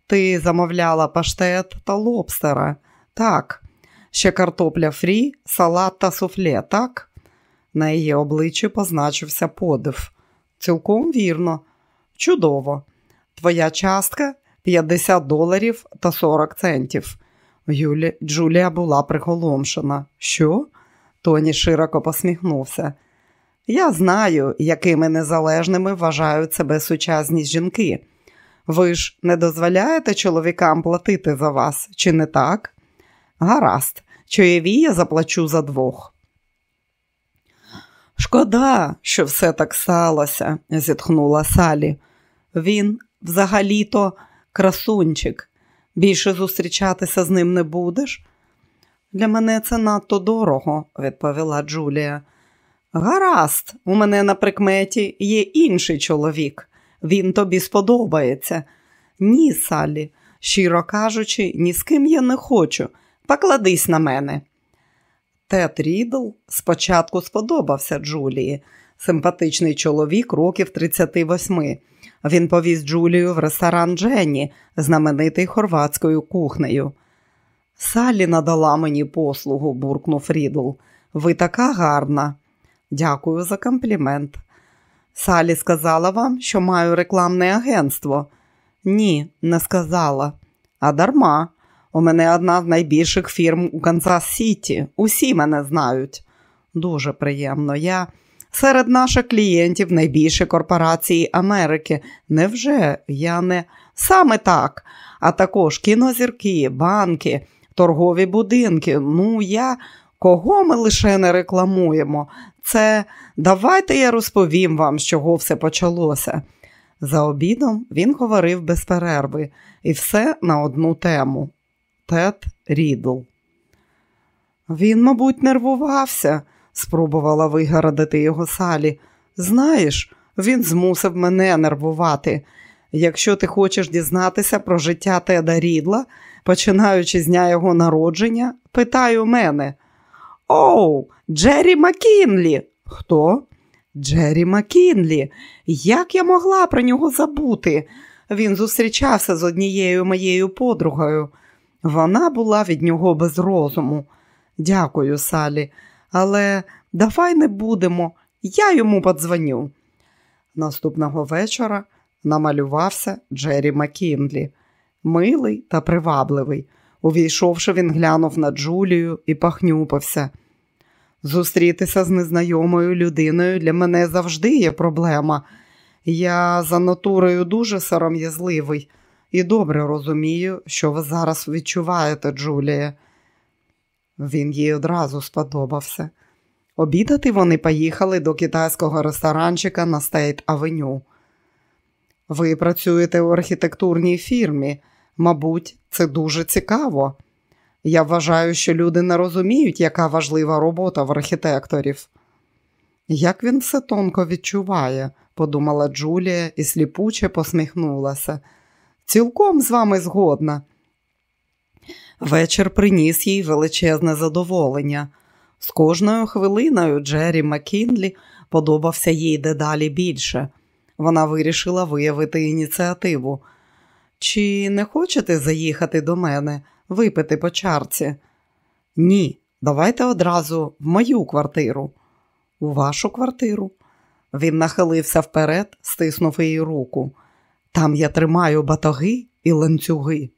Ти замовляла паштет та лобстера. Так, ще картопля фрі, салат та суфле, так? На її обличчі позначився подив. Цілком вірно, чудово. Твоя частка 50 доларів та 40 центів. Юлі... Джулія була приголомшена. Що? Тоні широко посміхнувся. Я знаю, якими незалежними вважають себе сучасні жінки. Ви ж не дозволяєте чоловікам платити за вас, чи не так? Гаразд, чоєві я заплачу за двох. Шкода, що все так сталося, зітхнула Салі. Він взагалі-то красунчик. Більше зустрічатися з ним не будеш? Для мене це надто дорого, відповіла Джулія. Гаразд, у мене на прикметі є інший чоловік. Він тобі сподобається. Ні, Саллі, щиро кажучи, ні з ким я не хочу. Покладись на мене. Тед Рідл спочатку сподобався Джулії, симпатичний чоловік років 38. Він повіз Джулію в ресторан Дженні, знаменитий хорватською кухнею. Саллі надала мені послугу, буркнув Рідл. Ви така гарна. Дякую за комплімент. Салі сказала вам, що маю рекламне агентство. Ні, не сказала. А дарма. У мене одна з найбільших фірм у Канзас Сіті. Усі мене знають. Дуже приємно. Я серед наших клієнтів найбільші корпорації Америки. Невже я не саме так, а також кінозірки, банки, торгові будинки. Ну, я кого ми лише не рекламуємо. Це давайте я розповім вам, з чого все почалося. За обідом він говорив без перерви і все на одну тему. Тед Рідл. Він, мабуть, нервувався, спробувала вигородити його Салі. Знаєш, він змусив мене нервувати. Якщо ти хочеш дізнатися про життя Теда Рідла, починаючи з дня його народження, питай у мене. Оу, Джері Макінлі. Хто? Джері Макінлі. Як я могла про нього забути? Він зустрічався з однією моєю подругою. Вона була від нього без розуму. Дякую, Салі, але давай не будемо. Я йому подзвоню. Наступного вечора намалювався Джері Макінлі, милий та привабливий. Увійшовши, він глянув на Джулію і пахнюпився. Зустрітися з незнайомою людиною для мене завжди є проблема. Я за натурою дуже сором'язливий і добре розумію, що ви зараз відчуваєте, Джулія. Він їй одразу сподобався. Обідати вони поїхали до китайського ресторанчика на Стейт Авеню. Ви працюєте у архітектурній фірмі. Мабуть, це дуже цікаво. Я вважаю, що люди не розуміють, яка важлива робота в архітекторів. Як він все тонко відчуває, подумала Джулія і сліпуче посміхнулася. Цілком з вами згодна. Вечір приніс їй величезне задоволення. З кожною хвилиною Джері Маккінлі подобався їй дедалі більше. Вона вирішила виявити ініціативу. Чи не хочете заїхати до мене, випити по чарці? Ні, давайте одразу в мою квартиру. У вашу квартиру. Він нахилився вперед, стиснув її руку. Там я тримаю батоги і ланцюги.